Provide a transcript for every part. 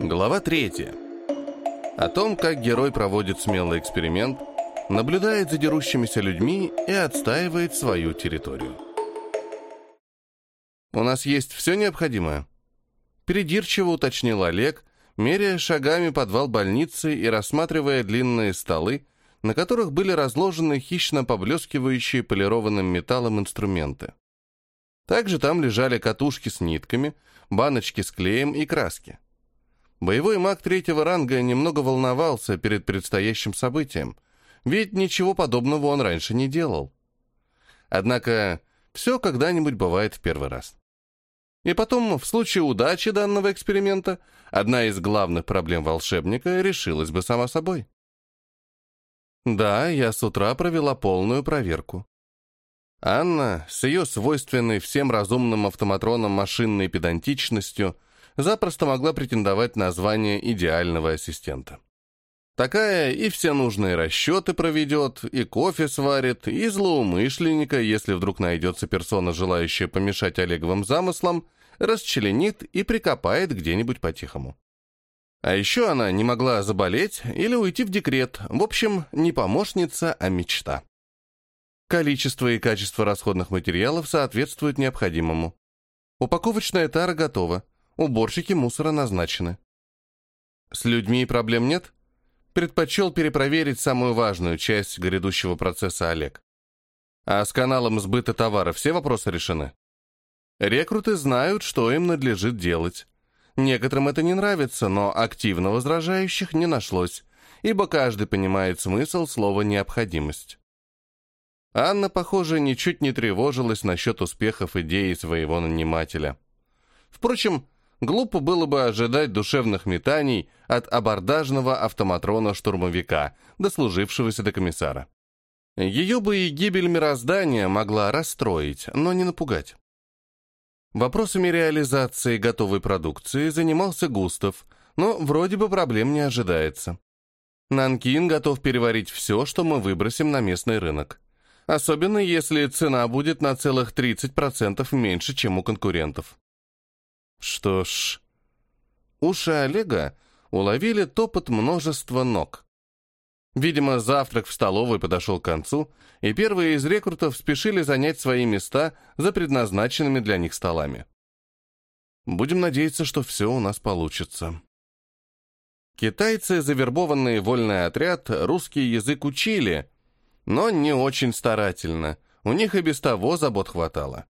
Глава 3. О том, как герой проводит смелый эксперимент, наблюдает за дерущимися людьми и отстаивает свою территорию. «У нас есть все необходимое?» Придирчиво уточнил Олег, меряя шагами подвал больницы и рассматривая длинные столы, на которых были разложены хищно поблескивающие полированным металлом инструменты. Также там лежали катушки с нитками, баночки с клеем и краски. Боевой маг третьего ранга немного волновался перед предстоящим событием, ведь ничего подобного он раньше не делал. Однако все когда-нибудь бывает в первый раз. И потом, в случае удачи данного эксперимента, одна из главных проблем волшебника решилась бы сама собой. Да, я с утра провела полную проверку. Анна, с ее свойственной всем разумным автоматроном машинной педантичностью, запросто могла претендовать на звание идеального ассистента. Такая и все нужные расчеты проведет, и кофе сварит, и злоумышленника, если вдруг найдется персона, желающая помешать Олеговым замыслам, расчленит и прикопает где-нибудь по-тихому. А еще она не могла заболеть или уйти в декрет. В общем, не помощница, а мечта. Количество и качество расходных материалов соответствуют необходимому. Упаковочная тара готова. Уборщики мусора назначены. С людьми проблем нет? Предпочел перепроверить самую важную часть грядущего процесса Олег. А с каналом сбыта товара все вопросы решены? Рекруты знают, что им надлежит делать. Некоторым это не нравится, но активно возражающих не нашлось, ибо каждый понимает смысл слова «необходимость». Анна, похоже, ничуть не тревожилась насчет успехов идеи своего нанимателя. Впрочем, глупо было бы ожидать душевных метаний от абордажного автоматрона-штурмовика, дослужившегося до комиссара. Ее бы и гибель мироздания могла расстроить, но не напугать. Вопросами реализации готовой продукции занимался Густав, но вроде бы проблем не ожидается. Нанкин готов переварить все, что мы выбросим на местный рынок. Особенно если цена будет на целых 30% меньше, чем у конкурентов. Что ж, уши Олега уловили топот множества ног. Видимо, завтрак в столовой подошел к концу, и первые из рекрутов спешили занять свои места за предназначенными для них столами. Будем надеяться, что все у нас получится. Китайцы, завербованные вольный отряд, русский язык учили, но не очень старательно, у них и без того забот хватало.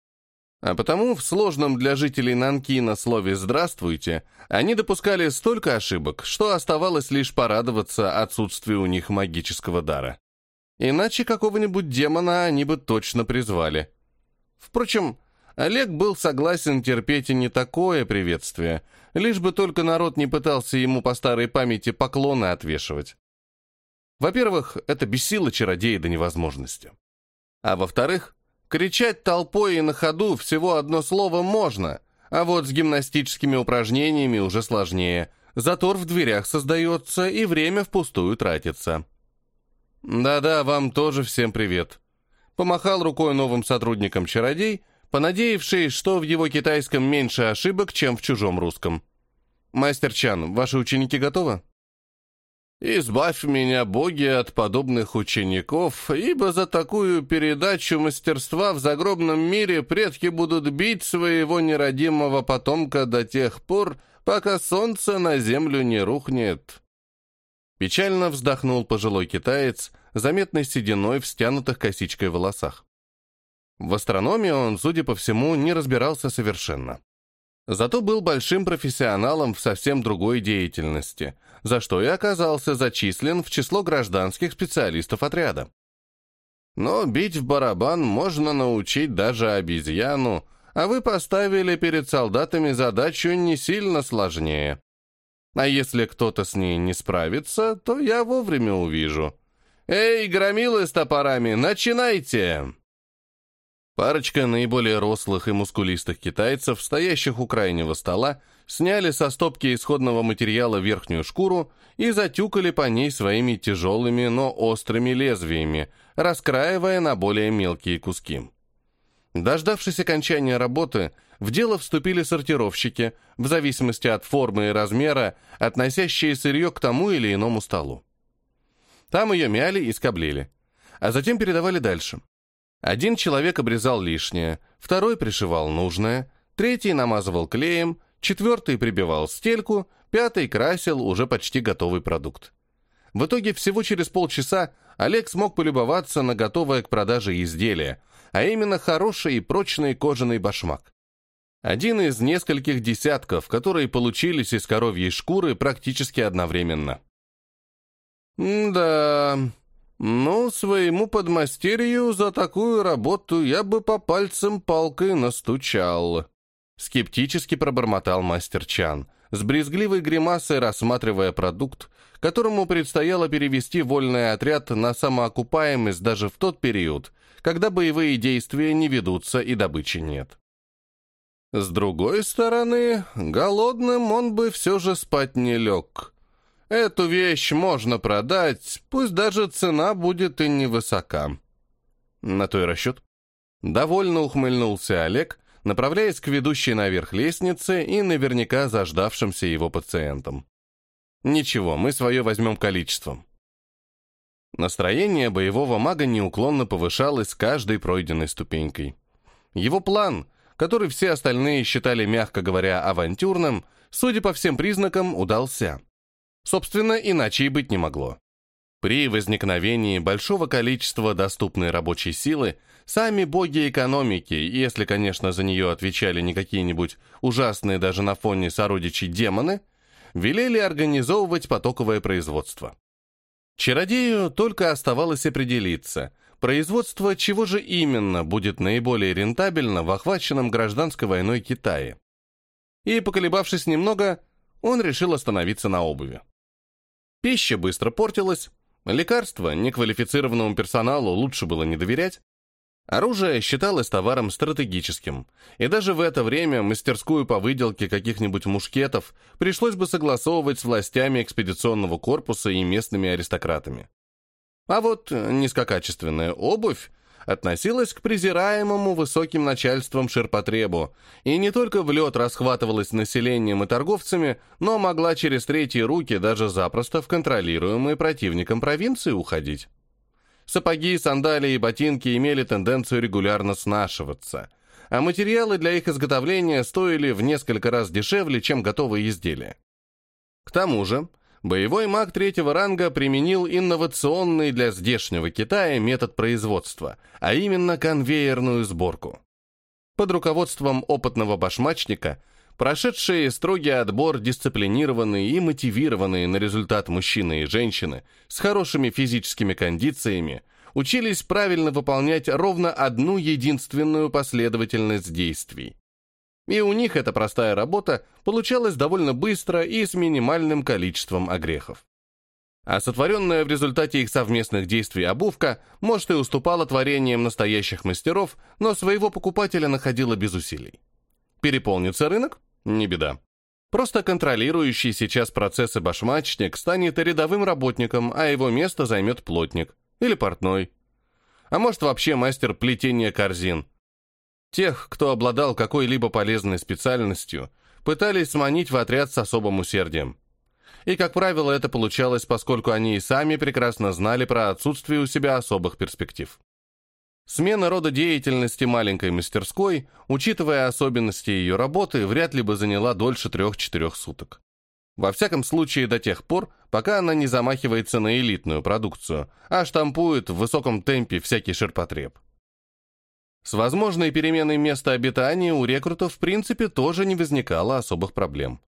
А потому в сложном для жителей Нанкина слове «здравствуйте» они допускали столько ошибок, что оставалось лишь порадоваться отсутствию у них магического дара. Иначе какого-нибудь демона они бы точно призвали. Впрочем, Олег был согласен терпеть и не такое приветствие, лишь бы только народ не пытался ему по старой памяти поклоны отвешивать. Во-первых, это бесило чародея до невозможности. А во-вторых, Кричать толпой и на ходу всего одно слово можно, а вот с гимнастическими упражнениями уже сложнее. Затор в дверях создается, и время впустую тратится. «Да-да, вам тоже всем привет», — помахал рукой новым сотрудникам чародей, понадеявшись, что в его китайском меньше ошибок, чем в чужом русском. «Мастер Чан, ваши ученики готовы?» Избавь меня, боги, от подобных учеников, ибо за такую передачу мастерства в загробном мире предки будут бить своего нерадимого потомка до тех пор, пока солнце на землю не рухнет. Печально вздохнул пожилой китаец, заметной сединой в стянутых косичкой волосах. В астрономии он, судя по всему, не разбирался совершенно. Зато был большим профессионалом в совсем другой деятельности, за что и оказался зачислен в число гражданских специалистов отряда. Но бить в барабан можно научить даже обезьяну, а вы поставили перед солдатами задачу не сильно сложнее. А если кто-то с ней не справится, то я вовремя увижу. «Эй, громилы с топорами, начинайте!» Парочка наиболее рослых и мускулистых китайцев, стоящих у крайнего стола, сняли со стопки исходного материала верхнюю шкуру и затюкали по ней своими тяжелыми, но острыми лезвиями, раскраивая на более мелкие куски. Дождавшись окончания работы, в дело вступили сортировщики, в зависимости от формы и размера, относящие сырье к тому или иному столу. Там ее мяли и скоблили, а затем передавали дальше. Один человек обрезал лишнее, второй пришивал нужное, третий намазывал клеем, четвертый прибивал стельку, пятый красил уже почти готовый продукт. В итоге всего через полчаса Олег смог полюбоваться на готовое к продаже изделие, а именно хороший и прочный кожаный башмак. Один из нескольких десятков, которые получились из коровьей шкуры практически одновременно. «Да, ну, своему подмастерью за такую работу я бы по пальцам палкой настучал», скептически пробормотал мастер Чан, с брезгливой гримасой рассматривая продукт, которому предстояло перевести вольный отряд на самоокупаемость даже в тот период, когда боевые действия не ведутся и добычи нет. С другой стороны, голодным он бы все же спать не лег. Эту вещь можно продать, пусть даже цена будет и невысока. На той расчет. Довольно ухмыльнулся Олег, направляясь к ведущей наверх лестнице и наверняка заждавшимся его пациентам. Ничего, мы свое возьмем количеством. Настроение боевого мага неуклонно повышалось с каждой пройденной ступенькой. Его план, который все остальные считали, мягко говоря, авантюрным, судя по всем признакам, удался. Собственно, иначе и быть не могло. При возникновении большого количества доступной рабочей силы сами боги экономики, если, конечно, за нее отвечали не какие-нибудь ужасные даже на фоне сородичей демоны, велели организовывать потоковое производство. Чародею только оставалось определиться, производство чего же именно будет наиболее рентабельно в охваченном гражданской войной Китае. И, поколебавшись немного, он решил остановиться на обуви. Пища быстро портилась, лекарства неквалифицированному персоналу лучше было не доверять, Оружие считалось товаром стратегическим, и даже в это время мастерскую по выделке каких-нибудь мушкетов пришлось бы согласовывать с властями экспедиционного корпуса и местными аристократами. А вот низкокачественная обувь относилась к презираемому высоким начальством ширпотребу, и не только в лед расхватывалась населением и торговцами, но могла через третьи руки даже запросто в контролируемые противником провинции уходить. Сапоги, сандалии и ботинки имели тенденцию регулярно снашиваться, а материалы для их изготовления стоили в несколько раз дешевле, чем готовые изделия. К тому же, боевой маг третьего ранга применил инновационный для здешнего Китая метод производства, а именно конвейерную сборку. Под руководством опытного башмачника – Прошедшие строгий отбор, дисциплинированные и мотивированные на результат мужчины и женщины с хорошими физическими кондициями учились правильно выполнять ровно одну единственную последовательность действий. И у них эта простая работа получалась довольно быстро и с минимальным количеством огрехов. А сотворенная в результате их совместных действий обувка, может, и уступала творениям настоящих мастеров, но своего покупателя находила без усилий. Переполнится рынок? Не беда. Просто контролирующий сейчас процессы башмачник станет рядовым работником, а его место займет плотник или портной. А может вообще мастер плетения корзин. Тех, кто обладал какой-либо полезной специальностью, пытались сманить в отряд с особым усердием. И, как правило, это получалось, поскольку они и сами прекрасно знали про отсутствие у себя особых перспектив. Смена рода деятельности маленькой мастерской, учитывая особенности ее работы, вряд ли бы заняла дольше трех-четырех суток. Во всяком случае, до тех пор, пока она не замахивается на элитную продукцию, а штампует в высоком темпе всякий ширпотреб. С возможной переменой места обитания у рекрутов в принципе тоже не возникало особых проблем.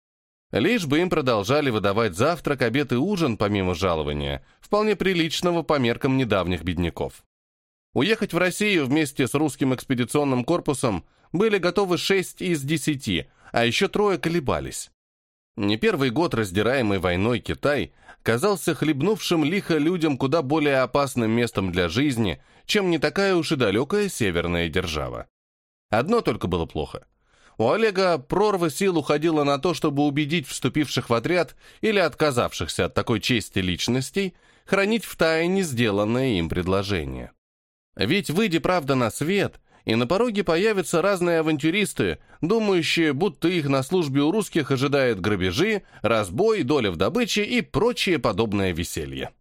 Лишь бы им продолжали выдавать завтрак, обед и ужин помимо жалования, вполне приличного по меркам недавних бедняков. Уехать в Россию вместе с русским экспедиционным корпусом были готовы шесть из десяти, а еще трое колебались. Не первый год раздираемый войной Китай казался хлебнувшим лихо людям куда более опасным местом для жизни, чем не такая уж и далекая северная держава. Одно только было плохо. У Олега прорва сил уходила на то, чтобы убедить вступивших в отряд или отказавшихся от такой чести личностей хранить в тайне сделанное им предложение. Ведь, выйдя правда на свет, и на пороге появятся разные авантюристы, думающие, будто их на службе у русских ожидают грабежи, разбой, доля в добыче и прочее подобное веселье.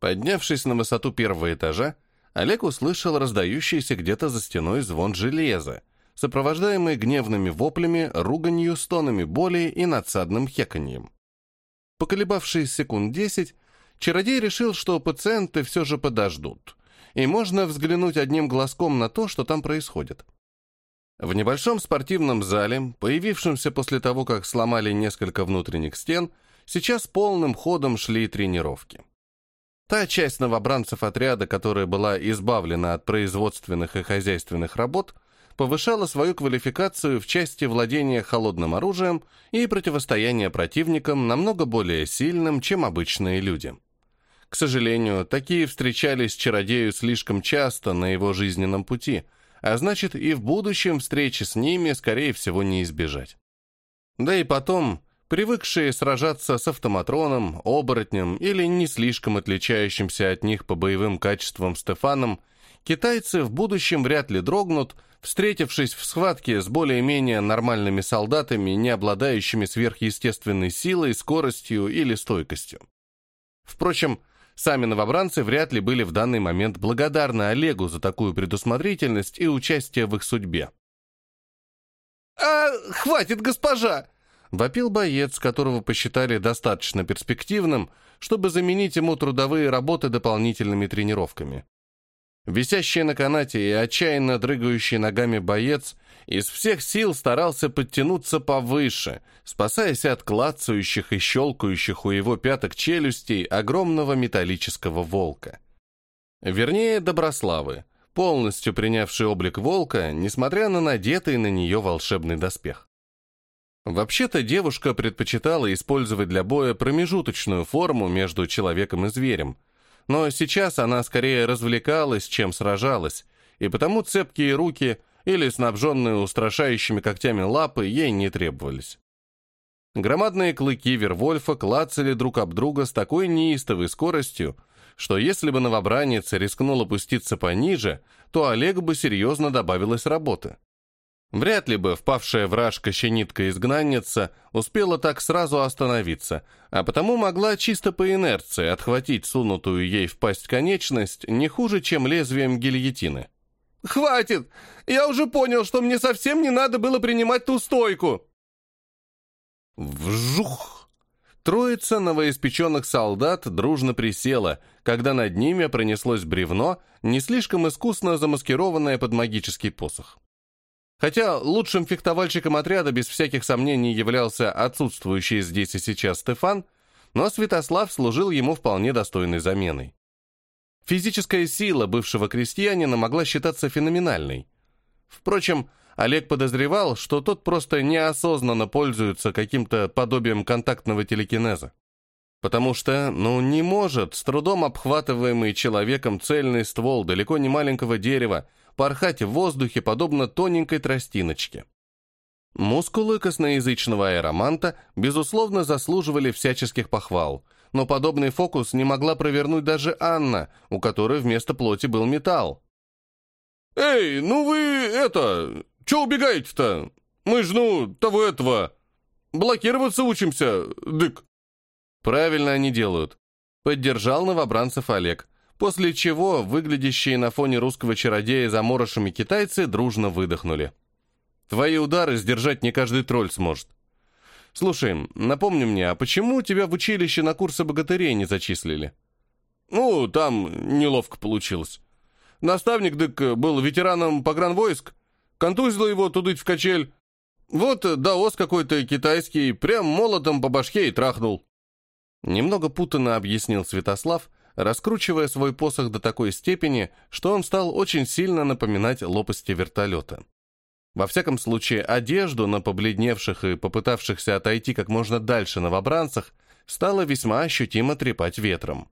Поднявшись на высоту первого этажа, Олег услышал раздающийся где-то за стеной звон железа, сопровождаемый гневными воплями, руганью, стонами боли и надсадным хеканьем. Поколебавшись секунд десять, чародей решил, что пациенты все же подождут, и можно взглянуть одним глазком на то, что там происходит. В небольшом спортивном зале, появившемся после того, как сломали несколько внутренних стен, сейчас полным ходом шли тренировки. Та часть новобранцев отряда, которая была избавлена от производственных и хозяйственных работ, повышала свою квалификацию в части владения холодным оружием и противостояния противникам намного более сильным, чем обычные люди. К сожалению, такие встречались чародею слишком часто на его жизненном пути, а значит и в будущем встречи с ними, скорее всего, не избежать. Да и потом, Привыкшие сражаться с автоматроном, оборотнем или не слишком отличающимся от них по боевым качествам Стефаном, китайцы в будущем вряд ли дрогнут, встретившись в схватке с более-менее нормальными солдатами, не обладающими сверхъестественной силой, скоростью или стойкостью. Впрочем, сами новобранцы вряд ли были в данный момент благодарны Олегу за такую предусмотрительность и участие в их судьбе. «А, хватит, госпожа!» Вопил боец, которого посчитали достаточно перспективным, чтобы заменить ему трудовые работы дополнительными тренировками. Висящий на канате и отчаянно дрыгающий ногами боец из всех сил старался подтянуться повыше, спасаясь от клацающих и щелкающих у его пяток челюстей огромного металлического волка. Вернее, Доброславы, полностью принявший облик волка, несмотря на надетый на нее волшебный доспех. Вообще-то девушка предпочитала использовать для боя промежуточную форму между человеком и зверем, но сейчас она скорее развлекалась, чем сражалась, и потому цепкие руки или снабженные устрашающими когтями лапы ей не требовались. Громадные клыки Вервольфа клацали друг об друга с такой неистовой скоростью, что если бы новобранец рискнул опуститься пониже, то Олег бы серьезно добавилось работы. Вряд ли бы впавшая в раж кощенитка-изгнанница успела так сразу остановиться, а потому могла чисто по инерции отхватить сунутую ей в пасть конечность не хуже, чем лезвием гильотины. «Хватит! Я уже понял, что мне совсем не надо было принимать ту стойку!» Вжух! Троица новоиспеченных солдат дружно присела, когда над ними пронеслось бревно, не слишком искусно замаскированное под магический посох. Хотя лучшим фехтовальщиком отряда без всяких сомнений являлся отсутствующий здесь и сейчас Стефан, но Святослав служил ему вполне достойной заменой. Физическая сила бывшего крестьянина могла считаться феноменальной. Впрочем, Олег подозревал, что тот просто неосознанно пользуется каким-то подобием контактного телекинеза. Потому что, ну, не может с трудом обхватываемый человеком цельный ствол далеко не маленького дерева порхать в воздухе, подобно тоненькой тростиночке. Мускулы косноязычного аэроманта, безусловно, заслуживали всяческих похвал, но подобный фокус не могла провернуть даже Анна, у которой вместо плоти был металл. «Эй, ну вы это... Чё убегаете-то? Мы ж, ну, того этого... Блокироваться учимся, дык». «Правильно они делают», — поддержал новобранцев Олег после чего выглядящие на фоне русского чародея заморышами китайцы дружно выдохнули. «Твои удары сдержать не каждый тролль сможет. Слушай, напомни мне, а почему тебя в училище на курсы богатырей не зачислили?» «Ну, там неловко получилось. Наставник дык был ветераном погранвойск, контузило его тудыть в качель. Вот даос какой-то китайский, прям молотом по башке и трахнул». Немного путанно объяснил Святослав, раскручивая свой посох до такой степени, что он стал очень сильно напоминать лопасти вертолета. Во всяком случае, одежду на побледневших и попытавшихся отойти как можно дальше новобранцах стало весьма ощутимо трепать ветром.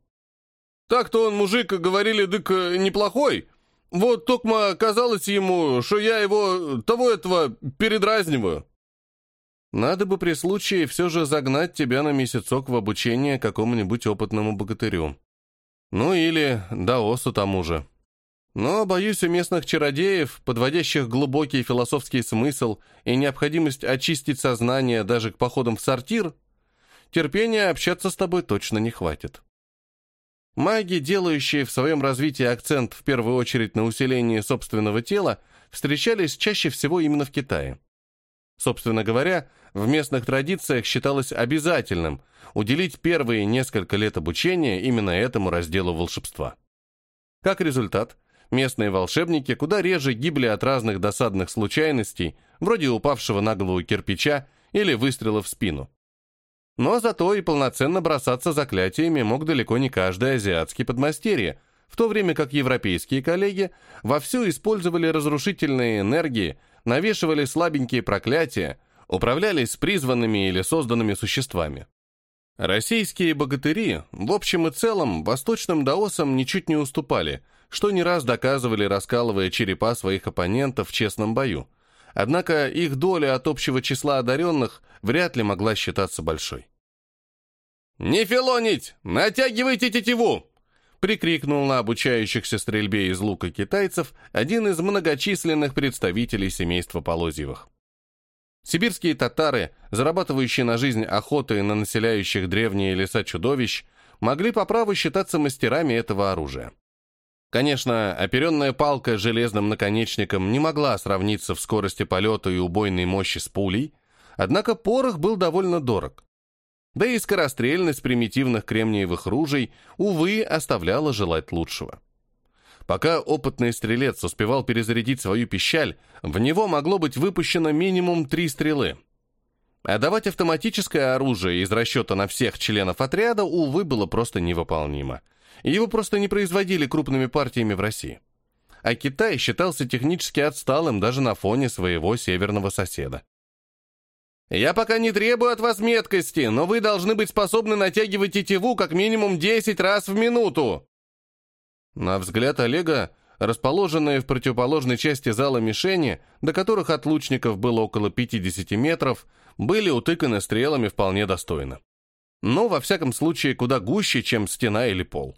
«Так-то он, мужик, говорили, дык, неплохой. Вот токма казалось ему, что я его, того этого, передразниваю». Надо бы при случае все же загнать тебя на месяцок в обучение какому-нибудь опытному богатырю. Ну или Даосу тому же. Но, боюсь, у местных чародеев, подводящих глубокий философский смысл и необходимость очистить сознание даже к походам в сортир, терпения общаться с тобой точно не хватит. Маги, делающие в своем развитии акцент в первую очередь на усилении собственного тела, встречались чаще всего именно в Китае. Собственно говоря, в местных традициях считалось обязательным уделить первые несколько лет обучения именно этому разделу волшебства. Как результат, местные волшебники куда реже гибли от разных досадных случайностей, вроде упавшего на голову кирпича или выстрела в спину. Но зато и полноценно бросаться заклятиями мог далеко не каждый азиатский подмастерье, в то время как европейские коллеги вовсю использовали разрушительные энергии, навешивали слабенькие проклятия, управлялись призванными или созданными существами. Российские богатыри, в общем и целом, восточным даосам ничуть не уступали, что не раз доказывали, раскалывая черепа своих оппонентов в честном бою, Однако их доля от общего числа одаренных вряд ли могла считаться большой. «Не филонить! Натягивайте тетиву!» прикрикнул на обучающихся стрельбе из лука китайцев один из многочисленных представителей семейства Полозьевых. Сибирские татары, зарабатывающие на жизнь охотой на населяющих древние леса чудовищ, могли по праву считаться мастерами этого оружия. Конечно, оперенная палка с железным наконечником не могла сравниться в скорости полета и убойной мощи с пулей, однако порох был довольно дорог. Да и скорострельность примитивных кремниевых ружей, увы, оставляла желать лучшего. Пока опытный стрелец успевал перезарядить свою пищаль, в него могло быть выпущено минимум три стрелы. А давать автоматическое оружие из расчета на всех членов отряда, увы, было просто невыполнимо – его просто не производили крупными партиями в России. А Китай считался технически отсталым даже на фоне своего северного соседа. «Я пока не требую от вас меткости, но вы должны быть способны натягивать тетиву как минимум 10 раз в минуту!» На взгляд Олега, расположенные в противоположной части зала мишени, до которых от лучников было около 50 метров, были утыканы стрелами вполне достойно. Но, во всяком случае, куда гуще, чем стена или пол.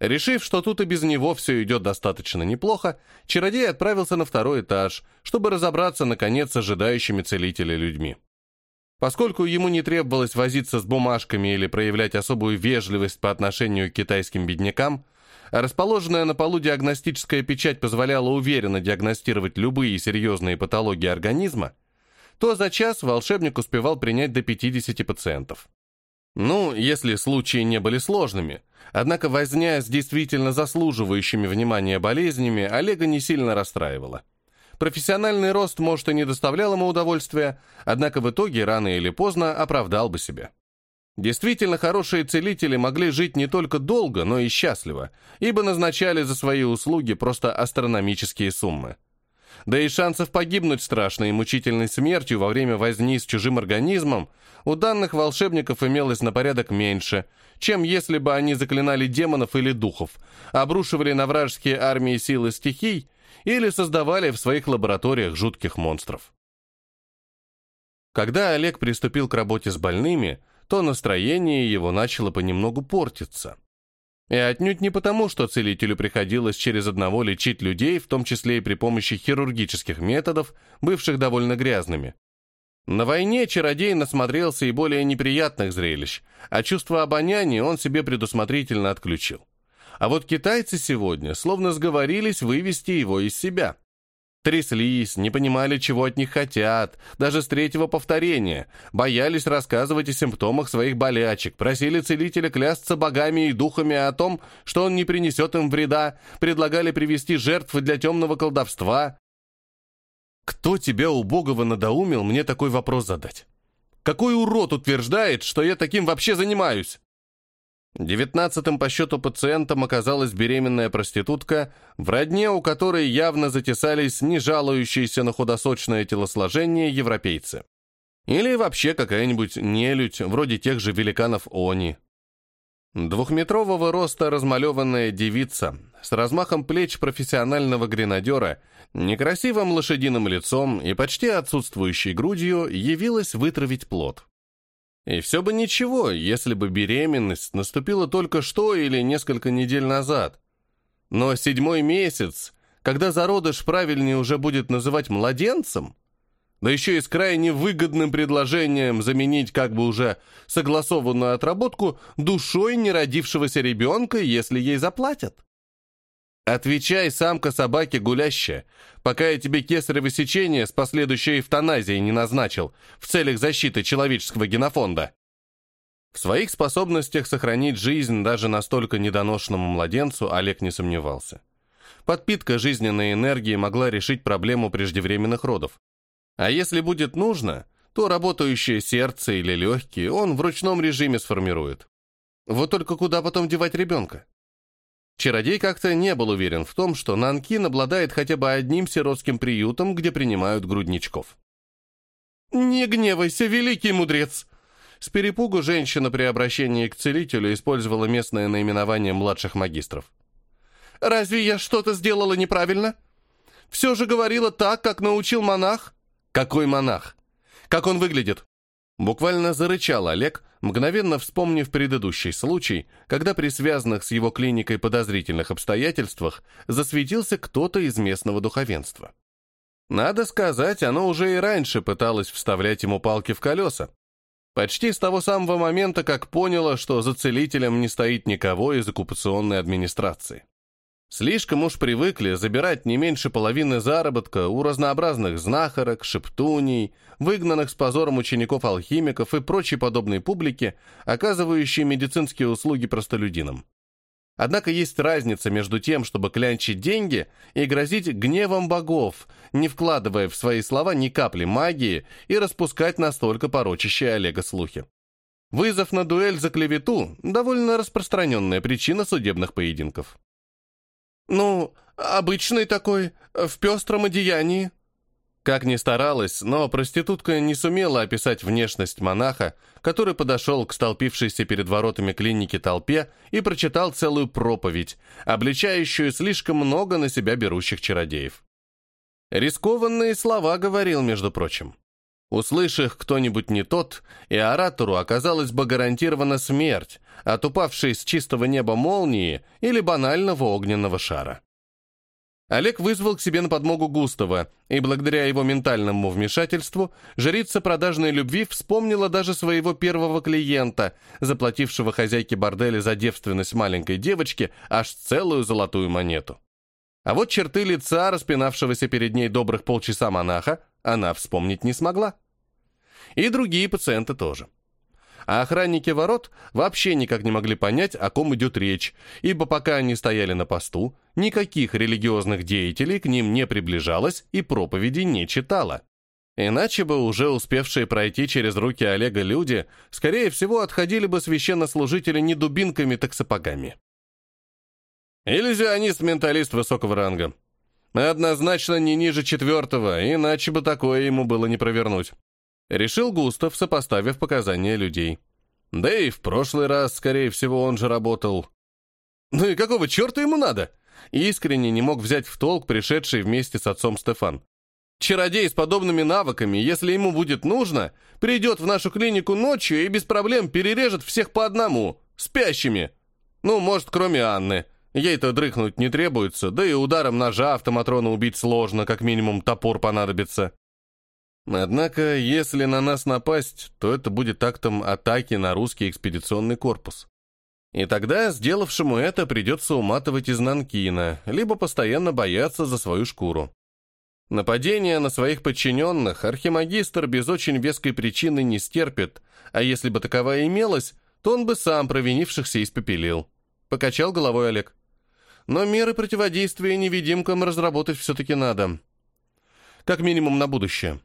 Решив, что тут и без него все идет достаточно неплохо, чародей отправился на второй этаж, чтобы разобраться, наконец, с ожидающими целителя людьми. Поскольку ему не требовалось возиться с бумажками или проявлять особую вежливость по отношению к китайским беднякам, расположенная на полу диагностическая печать позволяла уверенно диагностировать любые серьезные патологии организма, то за час волшебник успевал принять до 50 пациентов. Ну, если случаи не были сложными. Однако возня с действительно заслуживающими внимания болезнями Олега не сильно расстраивала. Профессиональный рост, может, и не доставлял ему удовольствия, однако в итоге рано или поздно оправдал бы себя. Действительно хорошие целители могли жить не только долго, но и счастливо, ибо назначали за свои услуги просто астрономические суммы. Да и шансов погибнуть страшной и мучительной смертью во время возни с чужим организмом у данных волшебников имелось на порядок меньше, чем если бы они заклинали демонов или духов, обрушивали на вражеские армии силы стихий или создавали в своих лабораториях жутких монстров. Когда Олег приступил к работе с больными, то настроение его начало понемногу портиться. И отнюдь не потому, что целителю приходилось через одного лечить людей, в том числе и при помощи хирургических методов, бывших довольно грязными. На войне чародей насмотрелся и более неприятных зрелищ, а чувство обоняния он себе предусмотрительно отключил. А вот китайцы сегодня словно сговорились вывести его из себя. Тряслись, не понимали, чего от них хотят, даже с третьего повторения, боялись рассказывать о симптомах своих болячек, просили целителя клясться богами и духами о том, что он не принесет им вреда, предлагали привести жертвы для темного колдовства. Кто тебя, убогого, надоумил мне такой вопрос задать? Какой урод утверждает, что я таким вообще занимаюсь? Девятнадцатым по счету пациентом оказалась беременная проститутка, в родне у которой явно затесались не жалующиеся на худосочное телосложение европейцы. Или вообще какая-нибудь нелюдь, вроде тех же великанов Они. Двухметрового роста размалеванная девица, с размахом плеч профессионального гренадера, некрасивым лошадиным лицом и почти отсутствующей грудью явилась вытравить плод. И все бы ничего, если бы беременность наступила только что или несколько недель назад. Но седьмой месяц, когда зародыш правильнее уже будет называть младенцем, да еще и с крайне выгодным предложением заменить как бы уже согласованную отработку душой неродившегося ребенка, если ей заплатят. Отвечай, самка собаки гулящая, пока я тебе кесарево сечение с последующей эвтаназией не назначил в целях защиты человеческого генофонда. В своих способностях сохранить жизнь даже настолько недоношенному младенцу Олег не сомневался. Подпитка жизненной энергии могла решить проблему преждевременных родов. А если будет нужно, то работающее сердце или легкие он в ручном режиме сформирует. Вот только куда потом девать ребенка? Чародей как-то не был уверен в том, что Нанкин обладает хотя бы одним сиротским приютом, где принимают грудничков. «Не гневайся, великий мудрец!» С перепугу женщина при обращении к целителю использовала местное наименование младших магистров. «Разве я что-то сделала неправильно? Все же говорила так, как научил монах». «Какой монах? Как он выглядит?» Буквально зарычал Олег, мгновенно вспомнив предыдущий случай, когда при связанных с его клиникой подозрительных обстоятельствах засветился кто-то из местного духовенства. Надо сказать, оно уже и раньше пыталось вставлять ему палки в колеса. Почти с того самого момента, как поняло, что за целителем не стоит никого из оккупационной администрации. Слишком уж привыкли забирать не меньше половины заработка у разнообразных знахарок, шептуней, выгнанных с позором учеников-алхимиков и прочей подобной публики, оказывающей медицинские услуги простолюдинам. Однако есть разница между тем, чтобы клянчить деньги и грозить гневом богов, не вкладывая в свои слова ни капли магии и распускать настолько порочащие Олега слухи. Вызов на дуэль за клевету – довольно распространенная причина судебных поединков. «Ну, обычный такой, в пестром одеянии». Как ни старалась, но проститутка не сумела описать внешность монаха, который подошел к столпившейся перед воротами клиники толпе и прочитал целую проповедь, обличающую слишком много на себя берущих чародеев. Рискованные слова говорил, между прочим. Услышав кто-нибудь не тот, и оратору оказалась бы гарантирована смерть от упавшей с чистого неба молнии или банального огненного шара. Олег вызвал к себе на подмогу Густава, и благодаря его ментальному вмешательству жрица продажной любви вспомнила даже своего первого клиента, заплатившего хозяйке борделя за девственность маленькой девочки аж целую золотую монету. А вот черты лица, распинавшегося перед ней добрых полчаса монаха, она вспомнить не смогла. И другие пациенты тоже. А охранники ворот вообще никак не могли понять, о ком идет речь, ибо пока они стояли на посту, никаких религиозных деятелей к ним не приближалось и проповеди не читала. Иначе бы уже успевшие пройти через руки Олега люди, скорее всего, отходили бы священнослужители не дубинками, так сапогами. Иллюзионист-менталист высокого ранга. Однозначно не ниже четвертого, иначе бы такое ему было не провернуть. Решил Густав, сопоставив показания людей. Да и в прошлый раз, скорее всего, он же работал. Ну и какого черта ему надо? Искренне не мог взять в толк пришедший вместе с отцом Стефан. Чародей с подобными навыками, если ему будет нужно, придет в нашу клинику ночью и без проблем перережет всех по одному, спящими. Ну, может, кроме Анны. Ей-то дрыхнуть не требуется, да и ударом ножа автоматрона убить сложно, как минимум топор понадобится. Однако, если на нас напасть, то это будет актом атаки на русский экспедиционный корпус. И тогда сделавшему это придется уматывать из Нанкина, либо постоянно бояться за свою шкуру. Нападение на своих подчиненных архимагистр без очень веской причины не стерпит, а если бы таковая имелась, то он бы сам провинившихся испепелил. Покачал головой Олег. Но меры противодействия невидимкам разработать все-таки надо. Как минимум на будущее.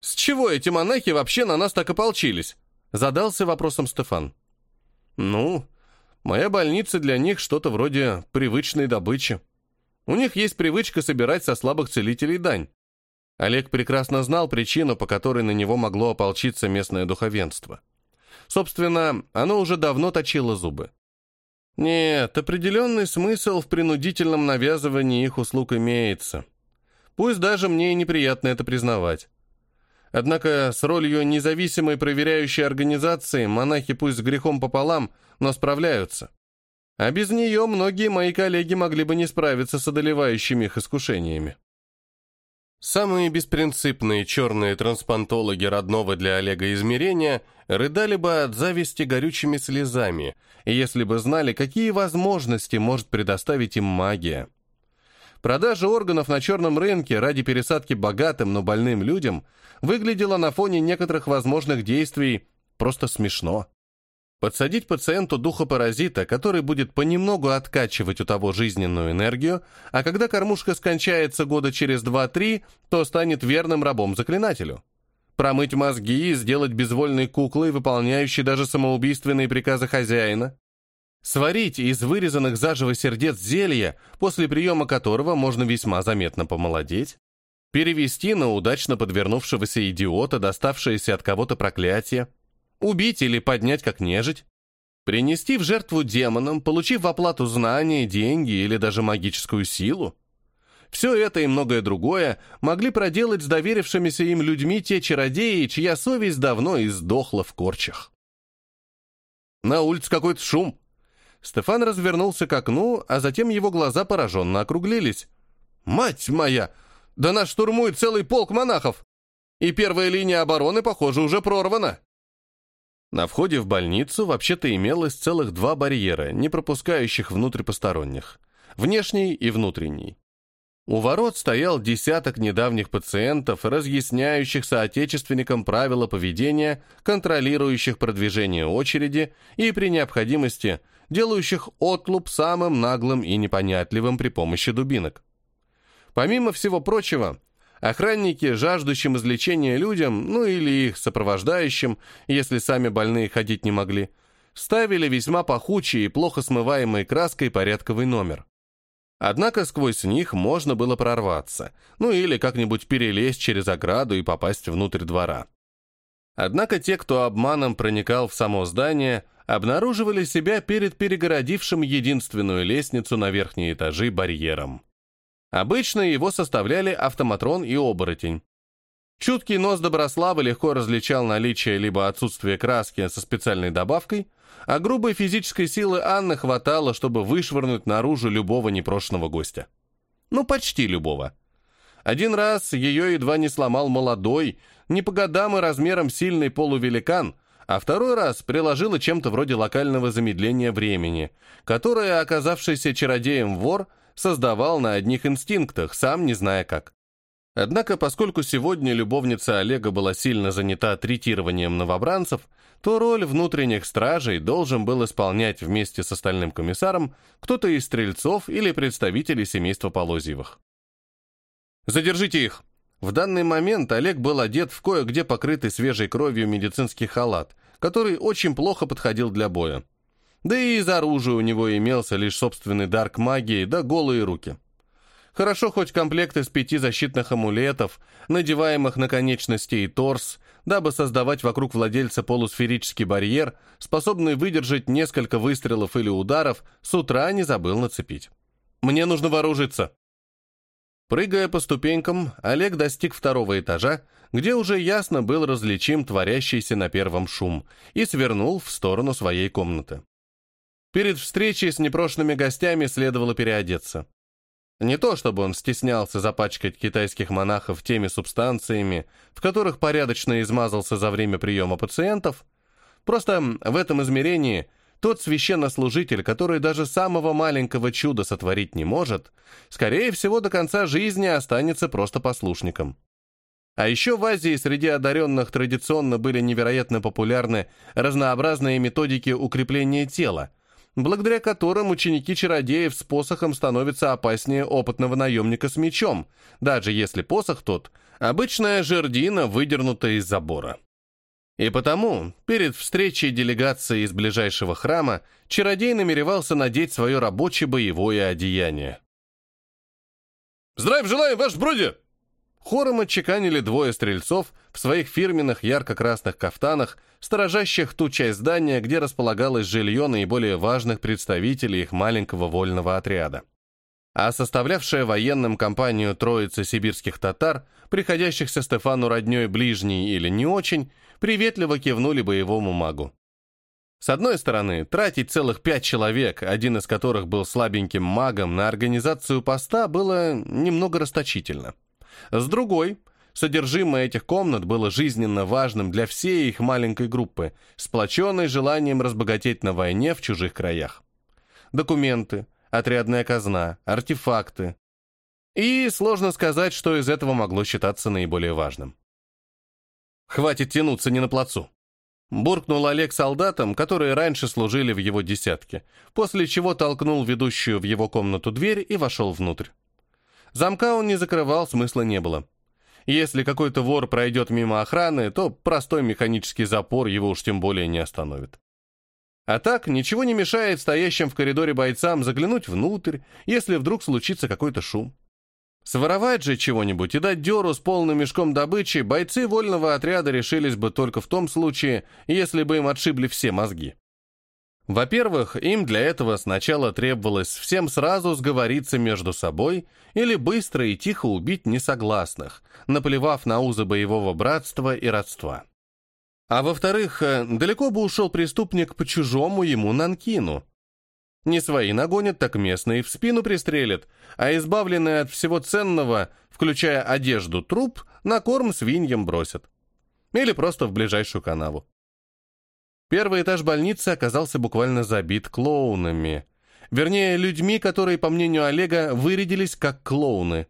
«С чего эти монахи вообще на нас так ополчились?» Задался вопросом Стефан. «Ну, моя больница для них что-то вроде привычной добычи. У них есть привычка собирать со слабых целителей дань. Олег прекрасно знал причину, по которой на него могло ополчиться местное духовенство. Собственно, оно уже давно точило зубы. Нет, определенный смысл в принудительном навязывании их услуг имеется. Пусть даже мне и неприятно это признавать. Однако с ролью независимой проверяющей организации монахи пусть с грехом пополам, но справляются. А без нее многие мои коллеги могли бы не справиться с одолевающими их искушениями. Самые беспринципные черные трансплантологи родного для Олега измерения рыдали бы от зависти горючими слезами, если бы знали, какие возможности может предоставить им магия. Продажа органов на черном рынке ради пересадки богатым, но больным людям выглядела на фоне некоторых возможных действий просто смешно. Подсадить пациенту духопаразита, который будет понемногу откачивать у того жизненную энергию, а когда кормушка скончается года через 2-3, то станет верным рабом заклинателю. Промыть мозги и сделать безвольной куклой, выполняющей даже самоубийственные приказы хозяина. Сварить из вырезанных заживо сердец зелья, после приема которого можно весьма заметно помолодеть. Перевести на удачно подвернувшегося идиота, доставшееся от кого-то проклятие убить или поднять как нежить, принести в жертву демонам, получив в оплату знания, деньги или даже магическую силу. Все это и многое другое могли проделать с доверившимися им людьми те чародеи, чья совесть давно издохла в корчах. На улице какой-то шум. Стефан развернулся к окну, а затем его глаза пораженно округлились. «Мать моя! Да нас штурмует целый полк монахов! И первая линия обороны, похоже, уже прорвана!» На входе в больницу вообще-то имелось целых два барьера, не пропускающих внутрь посторонних. Внешний и внутренний. У ворот стоял десяток недавних пациентов, разъясняющих соотечественникам правила поведения, контролирующих продвижение очереди и, при необходимости, делающих отлуп самым наглым и непонятливым при помощи дубинок. Помимо всего прочего, Охранники, жаждущим излечения людям, ну или их сопровождающим, если сами больные ходить не могли, ставили весьма пахучий и плохо смываемой краской порядковый номер. Однако сквозь них можно было прорваться, ну или как-нибудь перелезть через ограду и попасть внутрь двора. Однако те, кто обманом проникал в само здание, обнаруживали себя перед перегородившим единственную лестницу на верхние этажи барьером. Обычно его составляли автоматрон и оборотень. Чуткий нос Доброслава легко различал наличие либо отсутствие краски со специальной добавкой, а грубой физической силы Анны хватало, чтобы вышвырнуть наружу любого непрошенного гостя. Ну, почти любого. Один раз ее едва не сломал молодой, не по годам и размерам сильный полувеликан, а второй раз приложила чем-то вроде локального замедления времени, которое, оказавшийся чародеем вор, создавал на одних инстинктах, сам не зная как. Однако, поскольку сегодня любовница Олега была сильно занята третированием новобранцев, то роль внутренних стражей должен был исполнять вместе с остальным комиссаром кто-то из стрельцов или представителей семейства Полозьевых. «Задержите их!» В данный момент Олег был одет в кое-где покрытый свежей кровью медицинский халат, который очень плохо подходил для боя. Да и из оружия у него имелся лишь собственный дар к магии, да голые руки. Хорошо хоть комплект из пяти защитных амулетов, надеваемых на конечности и торс, дабы создавать вокруг владельца полусферический барьер, способный выдержать несколько выстрелов или ударов, с утра не забыл нацепить. «Мне нужно вооружиться!» Прыгая по ступенькам, Олег достиг второго этажа, где уже ясно был различим творящийся на первом шум, и свернул в сторону своей комнаты. Перед встречей с непрошенными гостями следовало переодеться. Не то, чтобы он стеснялся запачкать китайских монахов теми субстанциями, в которых порядочно измазался за время приема пациентов, просто в этом измерении тот священнослужитель, который даже самого маленького чуда сотворить не может, скорее всего, до конца жизни останется просто послушником. А еще в Азии среди одаренных традиционно были невероятно популярны разнообразные методики укрепления тела, благодаря которым ученики чародеев с посохом становятся опаснее опытного наемника с мечом, даже если посох тот — обычная жердина, выдернутая из забора. И потому, перед встречей делегации из ближайшего храма, чародей намеревался надеть свое рабочее боевое одеяние. «Здравия желаю, ваш броди!» Хором отчеканили двое стрельцов в своих фирменных ярко-красных кафтанах, сторожащих ту часть здания, где располагалось жилье наиболее важных представителей их маленького вольного отряда. А составлявшая военным компанию троицы сибирских татар, приходящихся Стефану родней ближней или не очень, приветливо кивнули боевому магу. С одной стороны, тратить целых пять человек, один из которых был слабеньким магом, на организацию поста было немного расточительно. С другой, содержимое этих комнат было жизненно важным для всей их маленькой группы, сплоченной желанием разбогатеть на войне в чужих краях. Документы, отрядная казна, артефакты. И сложно сказать, что из этого могло считаться наиболее важным. «Хватит тянуться не на плацу», Буркнул Олег солдатам, которые раньше служили в его десятке, после чего толкнул ведущую в его комнату дверь и вошел внутрь. Замка он не закрывал, смысла не было. Если какой-то вор пройдет мимо охраны, то простой механический запор его уж тем более не остановит. А так, ничего не мешает стоящим в коридоре бойцам заглянуть внутрь, если вдруг случится какой-то шум. Своровать же чего-нибудь и дать дёру с полным мешком добычи бойцы вольного отряда решились бы только в том случае, если бы им отшибли все мозги. Во-первых, им для этого сначала требовалось всем сразу сговориться между собой или быстро и тихо убить несогласных, наплевав на узы боевого братства и родства. А во-вторых, э, далеко бы ушел преступник по чужому ему Нанкину, не свои нагонят, так местные в спину пристрелят, а избавленные от всего ценного, включая одежду, труп, на корм свиньям бросят. Или просто в ближайшую канаву. Первый этаж больницы оказался буквально забит клоунами. Вернее, людьми, которые, по мнению Олега, вырядились как клоуны.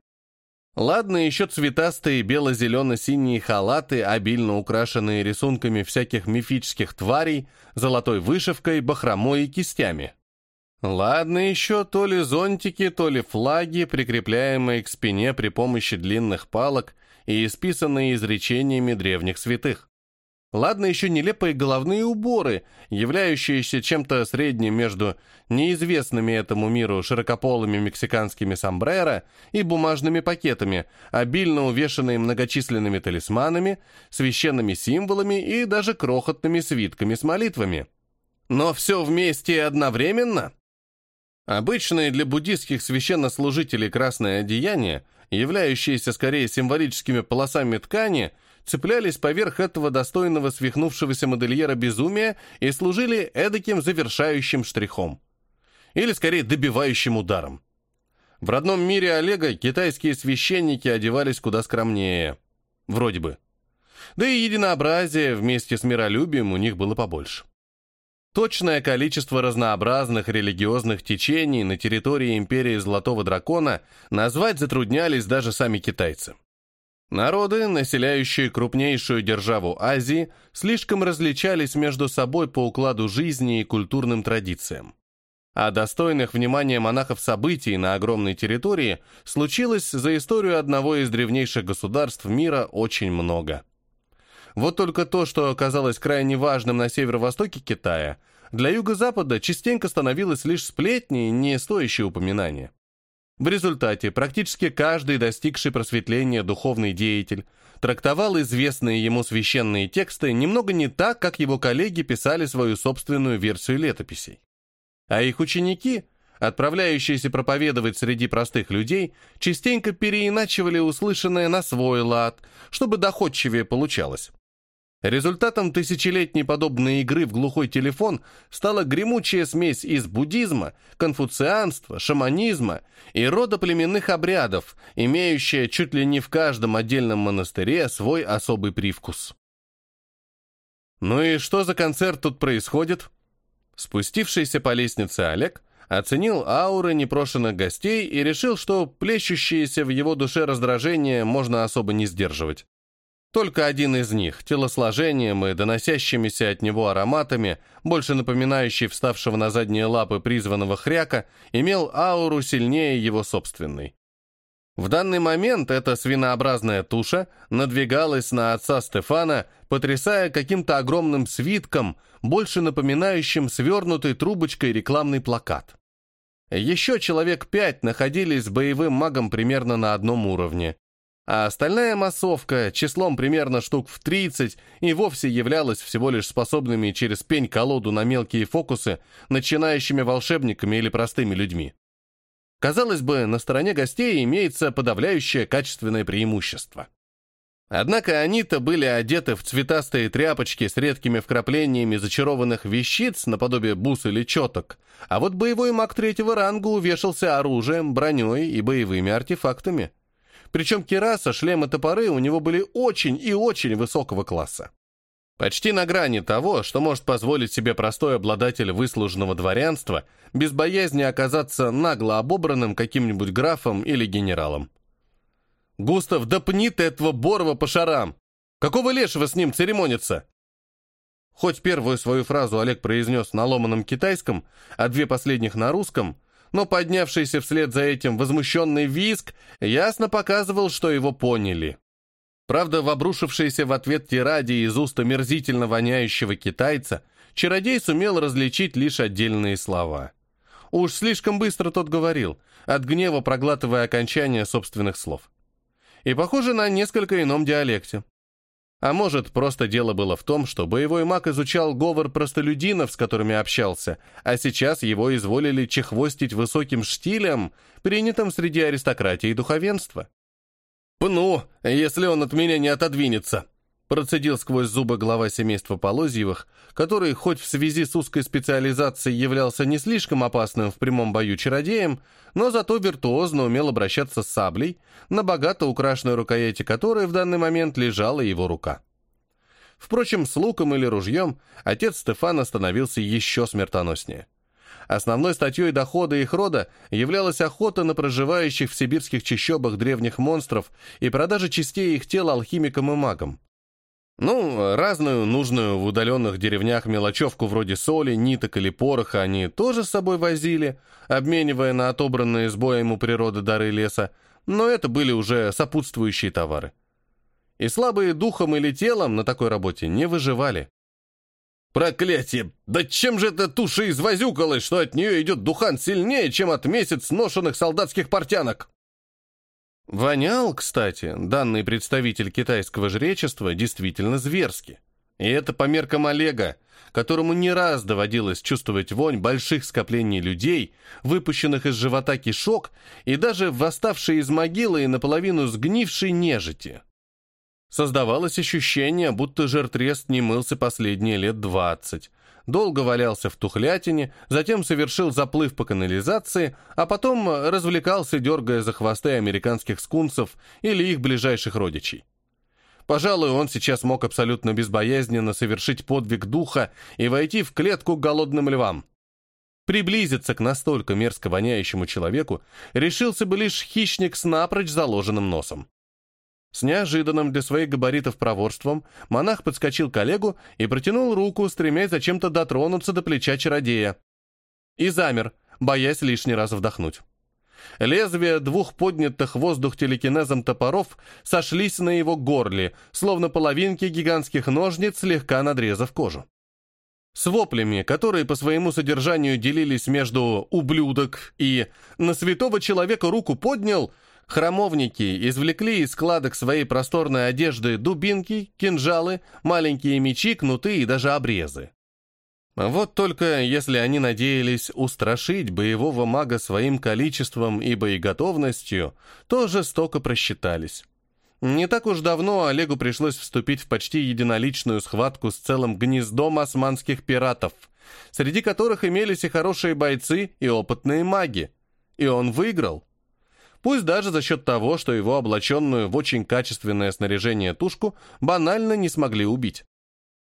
Ладно, еще цветастые бело-зелено-синие халаты, обильно украшенные рисунками всяких мифических тварей, золотой вышивкой, бахромой и кистями. Ладно еще то ли зонтики, то ли флаги, прикрепляемые к спине при помощи длинных палок и исписанные изречениями древних святых. Ладно еще нелепые головные уборы, являющиеся чем-то средним между неизвестными этому миру широкополыми мексиканскими сомбреро и бумажными пакетами, обильно увешанные многочисленными талисманами, священными символами и даже крохотными свитками с молитвами. Но все вместе и одновременно Обычные для буддийских священнослужителей красное одеяние, являющиеся скорее символическими полосами ткани, цеплялись поверх этого достойного свихнувшегося модельера безумия и служили эдаким завершающим штрихом. Или скорее добивающим ударом. В родном мире Олега китайские священники одевались куда скромнее. Вроде бы. Да и единообразие вместе с миролюбием у них было побольше. Точное количество разнообразных религиозных течений на территории империи Золотого Дракона назвать затруднялись даже сами китайцы. Народы, населяющие крупнейшую державу Азии, слишком различались между собой по укладу жизни и культурным традициям. А достойных внимания монахов событий на огромной территории случилось за историю одного из древнейших государств мира очень много. Вот только то, что оказалось крайне важным на северо-востоке Китая, для юго-запада частенько становилось лишь сплетней, не стоящей упоминания. В результате практически каждый достигший просветления духовный деятель трактовал известные ему священные тексты немного не так, как его коллеги писали свою собственную версию летописей. А их ученики, отправляющиеся проповедовать среди простых людей, частенько переиначивали услышанное на свой лад, чтобы доходчивее получалось. Результатом тысячелетней подобной игры в глухой телефон стала гремучая смесь из буддизма, конфуцианства, шаманизма и рода племенных обрядов, имеющая чуть ли не в каждом отдельном монастыре свой особый привкус. Ну и что за концерт тут происходит? Спустившийся по лестнице Олег оценил ауры непрошенных гостей и решил, что плещущееся в его душе раздражение можно особо не сдерживать. Только один из них, телосложением и доносящимися от него ароматами, больше напоминающий вставшего на задние лапы призванного хряка, имел ауру сильнее его собственной. В данный момент эта свинообразная туша надвигалась на отца Стефана, потрясая каким-то огромным свитком, больше напоминающим свернутой трубочкой рекламный плакат. Еще человек пять находились с боевым магом примерно на одном уровне а остальная массовка, числом примерно штук в 30, и вовсе являлась всего лишь способными через пень-колоду на мелкие фокусы начинающими волшебниками или простыми людьми. Казалось бы, на стороне гостей имеется подавляющее качественное преимущество. Однако они-то были одеты в цветастые тряпочки с редкими вкраплениями зачарованных вещиц наподобие бус или четок, а вот боевой маг третьего ранга увешался оружием, броней и боевыми артефактами. Причем кераса, шлем и топоры у него были очень и очень высокого класса. Почти на грани того, что может позволить себе простой обладатель выслуженного дворянства, без боязни оказаться нагло обобранным каким-нибудь графом или генералом. «Густав, да пни ты этого Борова по шарам! Какого лешего с ним церемониться?» Хоть первую свою фразу Олег произнес на ломаном китайском, а две последних на русском, но поднявшийся вслед за этим возмущенный визг ясно показывал, что его поняли. Правда, в обрушившейся в ответ тираде из уст омерзительно воняющего китайца чародей сумел различить лишь отдельные слова. Уж слишком быстро тот говорил, от гнева проглатывая окончание собственных слов и, похоже, на несколько ином диалекте. А может, просто дело было в том, что боевой маг изучал говор простолюдинов, с которыми общался, а сейчас его изволили чехвостить высоким штилем, принятым среди аристократии и духовенства. «Пну, если он от меня не отодвинется!» Процедил сквозь зубы глава семейства Полозьевых, который хоть в связи с узкой специализацией являлся не слишком опасным в прямом бою чародеем, но зато виртуозно умел обращаться с саблей, на богато украшенной рукояти которой в данный момент лежала его рука. Впрочем, с луком или ружьем отец Стефана становился еще смертоноснее. Основной статьей дохода их рода являлась охота на проживающих в сибирских чащобах древних монстров и продажа частей их тел алхимикам и магам. Ну, разную, нужную в удаленных деревнях мелочевку вроде соли, ниток или пороха они тоже с собой возили, обменивая на отобранные с боем у природы дары леса, но это были уже сопутствующие товары. И слабые духом или телом на такой работе не выживали. «Проклятие! Да чем же эта туша извозюкалась, что от нее идет духан сильнее, чем от месяц ношенных солдатских портянок?» Вонял, кстати, данный представитель китайского жречества действительно зверски. И это по меркам Олега, которому не раз доводилось чувствовать вонь больших скоплений людей, выпущенных из живота кишок и даже восставшей из могилы и наполовину сгнившей нежити. Создавалось ощущение, будто жертрест не мылся последние лет двадцать, долго валялся в тухлятине, затем совершил заплыв по канализации, а потом развлекался, дергая за хвосты американских скунсов или их ближайших родичей. Пожалуй, он сейчас мог абсолютно безбоязненно совершить подвиг духа и войти в клетку к голодным львам. Приблизиться к настолько мерзко воняющему человеку решился бы лишь хищник с напрочь заложенным носом. С неожиданным для своих габаритов проворством монах подскочил к Олегу и протянул руку, стремясь зачем-то дотронуться до плеча чародея. И замер, боясь лишний раз вдохнуть. Лезвия двух поднятых в воздух телекинезом топоров сошлись на его горле, словно половинки гигантских ножниц, слегка надрезав кожу. С воплями, которые по своему содержанию делились между «ублюдок» и «на святого человека руку поднял», Храмовники извлекли из складок своей просторной одежды дубинки, кинжалы, маленькие мечи, кнуты и даже обрезы. Вот только если они надеялись устрашить боевого мага своим количеством и боеготовностью, то жестоко просчитались. Не так уж давно Олегу пришлось вступить в почти единоличную схватку с целым гнездом османских пиратов, среди которых имелись и хорошие бойцы, и опытные маги. И он выиграл. Пусть даже за счет того, что его облаченную в очень качественное снаряжение тушку банально не смогли убить.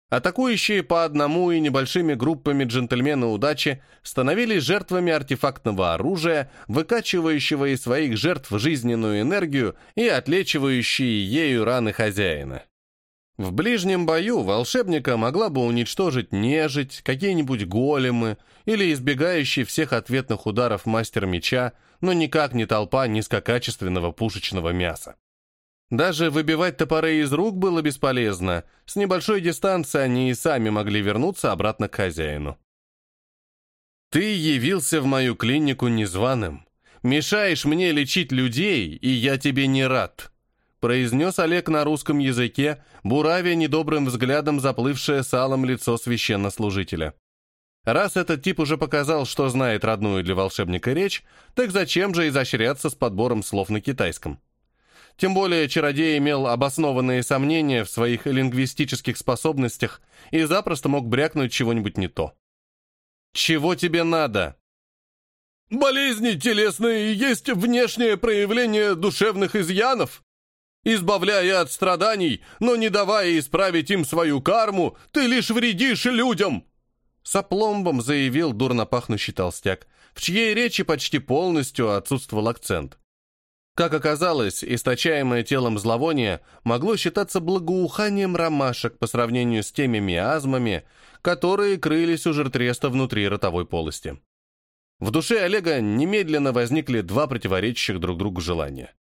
Атакующие по одному и небольшими группами джентльмены удачи становились жертвами артефактного оружия, выкачивающего из своих жертв жизненную энергию и отлечивающие ею раны хозяина. В ближнем бою волшебника могла бы уничтожить нежить, какие-нибудь големы или избегающий всех ответных ударов мастер меча, но никак не толпа низкокачественного пушечного мяса. Даже выбивать топоры из рук было бесполезно, с небольшой дистанции они и сами могли вернуться обратно к хозяину. «Ты явился в мою клинику незваным. Мешаешь мне лечить людей, и я тебе не рад», произнес Олег на русском языке, буравя недобрым взглядом заплывшее салом лицо священнослужителя. Раз этот тип уже показал, что знает родную для волшебника речь, так зачем же изощряться с подбором слов на китайском? Тем более чародей имел обоснованные сомнения в своих лингвистических способностях и запросто мог брякнуть чего-нибудь не то. «Чего тебе надо?» «Болезни телесные есть внешнее проявление душевных изъянов. Избавляя от страданий, но не давая исправить им свою карму, ты лишь вредишь людям!» С опломбом заявил дурно пахнущий толстяк, в чьей речи почти полностью отсутствовал акцент. Как оказалось, источаемое телом зловоние могло считаться благоуханием ромашек по сравнению с теми миазмами, которые крылись у жертреста внутри ротовой полости. В душе Олега немедленно возникли два противоречащих друг другу желания.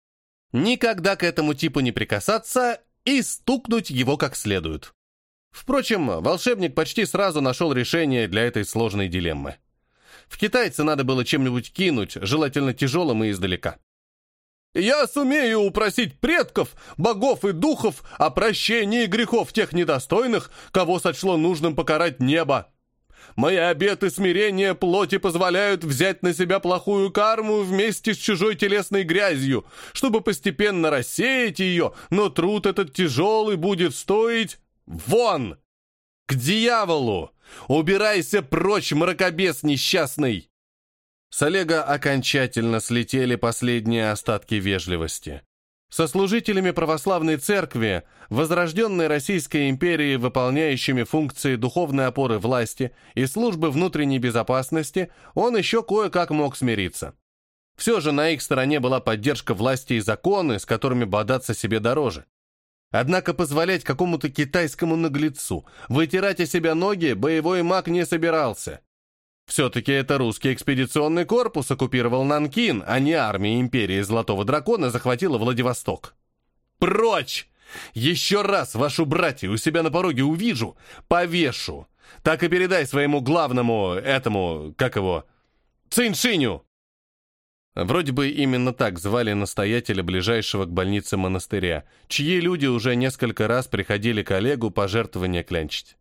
Никогда к этому типу не прикасаться и стукнуть его как следует. Впрочем, волшебник почти сразу нашел решение для этой сложной дилеммы. В китайца надо было чем-нибудь кинуть, желательно тяжелым и издалека. «Я сумею упросить предков, богов и духов о прощении грехов тех недостойных, кого сочло нужным покарать небо. Мои обеты смирения плоти позволяют взять на себя плохую карму вместе с чужой телесной грязью, чтобы постепенно рассеять ее, но труд этот тяжелый будет стоить Вон! К дьяволу! Убирайся прочь, мракобес несчастный!» С Олега окончательно слетели последние остатки вежливости. Со служителями православной церкви, возрожденной Российской империи, выполняющими функции духовной опоры власти и службы внутренней безопасности, он еще кое-как мог смириться. Все же на их стороне была поддержка власти и законы, с которыми бодаться себе дороже. Однако позволять какому-то китайскому наглецу вытирать о себя ноги боевой маг не собирался. Все-таки это русский экспедиционный корпус оккупировал Нанкин, а не армия империи Золотого Дракона захватила Владивосток. «Прочь! Еще раз вашу братью у себя на пороге увижу, повешу. Так и передай своему главному, этому, как его, Циншиню!» Вроде бы именно так звали настоятеля ближайшего к больнице монастыря, чьи люди уже несколько раз приходили к Олегу пожертвования клянчить.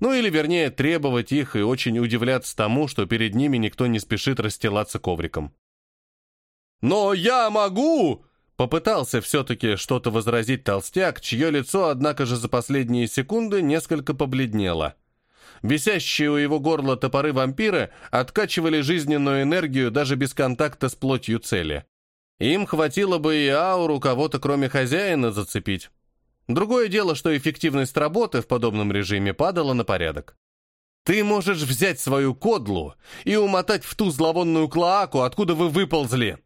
Ну или, вернее, требовать их и очень удивляться тому, что перед ними никто не спешит расстилаться ковриком. «Но я могу!» Попытался все-таки что-то возразить толстяк, чье лицо, однако же, за последние секунды несколько побледнело – Висящие у его горла топоры вампира откачивали жизненную энергию даже без контакта с плотью цели. Им хватило бы и ауру кого-то, кроме хозяина, зацепить. Другое дело, что эффективность работы в подобном режиме падала на порядок. Ты можешь взять свою кодлу и умотать в ту зловонную клоаку, откуда вы выползли.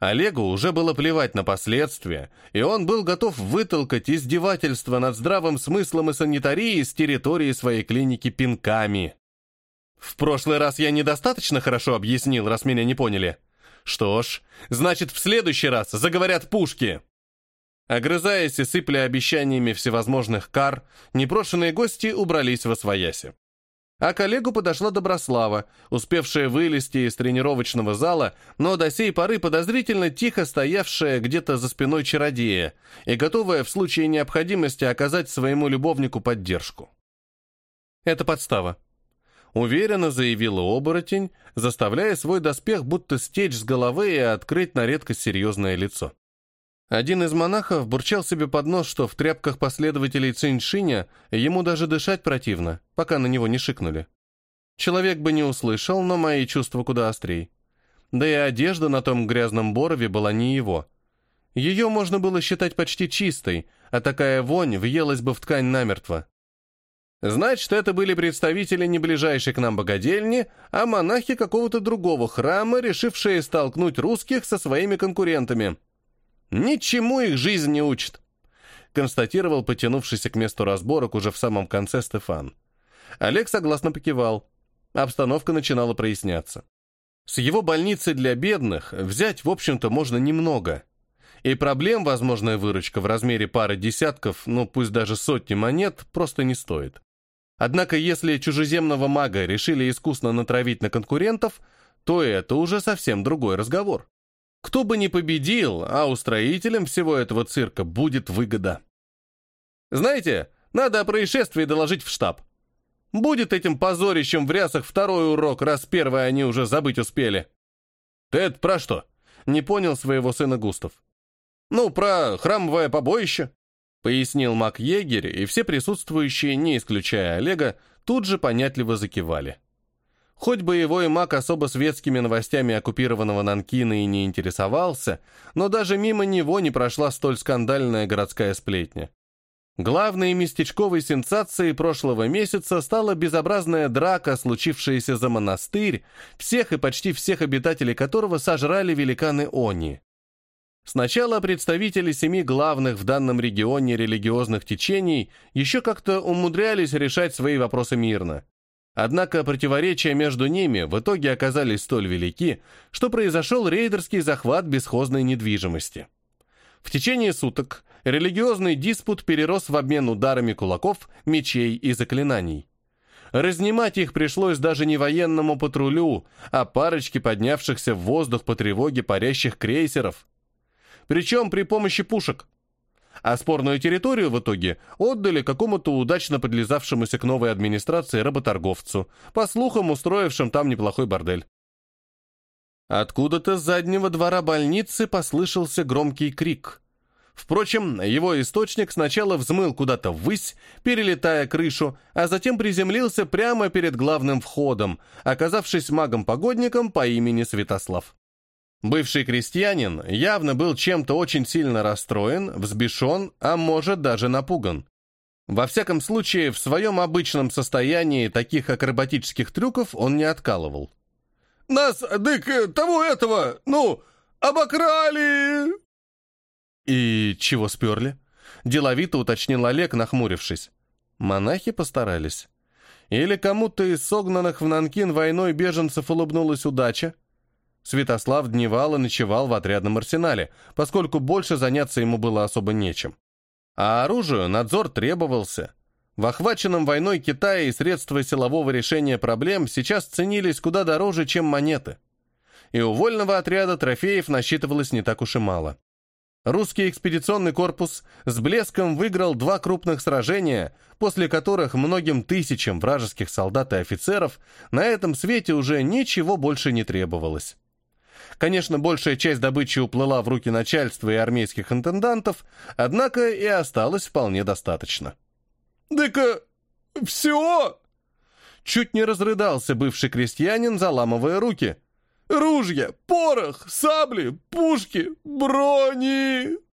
Олегу уже было плевать на последствия, и он был готов вытолкать издевательство над здравым смыслом и санитарией с территории своей клиники пинками. В прошлый раз я недостаточно хорошо объяснил, раз меня не поняли. Что ж, значит, в следующий раз заговорят пушки. Огрызаясь и сыпля обещаниями всевозможных кар, непрошенные гости убрались во свояси. А коллегу подошла Доброслава, успевшая вылезти из тренировочного зала, но до сей поры подозрительно тихо стоявшая где-то за спиной чародея и готовая в случае необходимости оказать своему любовнику поддержку. «Это подстава», — уверенно заявила оборотень, заставляя свой доспех будто стечь с головы и открыть на редкость серьезное лицо. Один из монахов бурчал себе под нос, что в тряпках последователей Циньшиня ему даже дышать противно, пока на него не шикнули. Человек бы не услышал, но мои чувства куда острей. Да и одежда на том грязном борове была не его. Ее можно было считать почти чистой, а такая вонь въелась бы в ткань намертво. Значит, это были представители не ближайшей к нам богадельни, а монахи какого-то другого храма, решившие столкнуть русских со своими конкурентами. Ничему их жизнь не учит, констатировал потянувшийся к месту разборок уже в самом конце Стефан. Олег согласно покивал. Обстановка начинала проясняться. С его больницы для бедных взять, в общем-то, можно немного. И проблем возможная выручка в размере пары десятков, ну пусть даже сотни монет, просто не стоит. Однако если чужеземного мага решили искусно натравить на конкурентов, то это уже совсем другой разговор. Кто бы ни победил, а устроителям всего этого цирка будет выгода. Знаете, надо о происшествии доложить в штаб. Будет этим позорищем в рясах второй урок, раз первый они уже забыть успели. Это про что? Не понял своего сына Густав. Ну, про храмовое побоище, пояснил маг-егерь, и все присутствующие, не исключая Олега, тут же понятливо закивали. Хоть боевой маг особо светскими новостями оккупированного Нанкина и не интересовался, но даже мимо него не прошла столь скандальная городская сплетня. Главной местечковой сенсацией прошлого месяца стала безобразная драка, случившаяся за монастырь, всех и почти всех обитателей которого сожрали великаны Они. Сначала представители семи главных в данном регионе религиозных течений еще как-то умудрялись решать свои вопросы мирно. Однако противоречия между ними в итоге оказались столь велики, что произошел рейдерский захват бесхозной недвижимости. В течение суток религиозный диспут перерос в обмен ударами кулаков, мечей и заклинаний. Разнимать их пришлось даже не военному патрулю, а парочке поднявшихся в воздух по тревоге парящих крейсеров. Причем при помощи пушек – а спорную территорию в итоге отдали какому-то удачно подлизавшемуся к новой администрации работорговцу, по слухам устроившим там неплохой бордель. Откуда-то с заднего двора больницы послышался громкий крик. Впрочем, его источник сначала взмыл куда-то ввысь, перелетая крышу, а затем приземлился прямо перед главным входом, оказавшись магом-погодником по имени Святослав. Бывший крестьянин явно был чем-то очень сильно расстроен, взбешен, а может даже напуган. Во всяком случае, в своем обычном состоянии таких акробатических трюков он не откалывал. «Нас, дык, того этого, ну, обокрали!» «И чего сперли?» — деловито уточнил Олег, нахмурившись. Монахи постарались. Или кому-то из согнанных в Нанкин войной беженцев улыбнулась удача, Святослав дневал и ночевал в отрядном арсенале, поскольку больше заняться ему было особо нечем. А оружию надзор требовался. В охваченном войной Китае средства силового решения проблем сейчас ценились куда дороже, чем монеты. И у вольного отряда трофеев насчитывалось не так уж и мало. Русский экспедиционный корпус с блеском выиграл два крупных сражения, после которых многим тысячам вражеских солдат и офицеров на этом свете уже ничего больше не требовалось. Конечно, большая часть добычи уплыла в руки начальства и армейских интендантов, однако и осталось вполне достаточно. «Да-ка, все!» Чуть не разрыдался бывший крестьянин, заламывая руки. «Ружья, порох, сабли, пушки, брони!»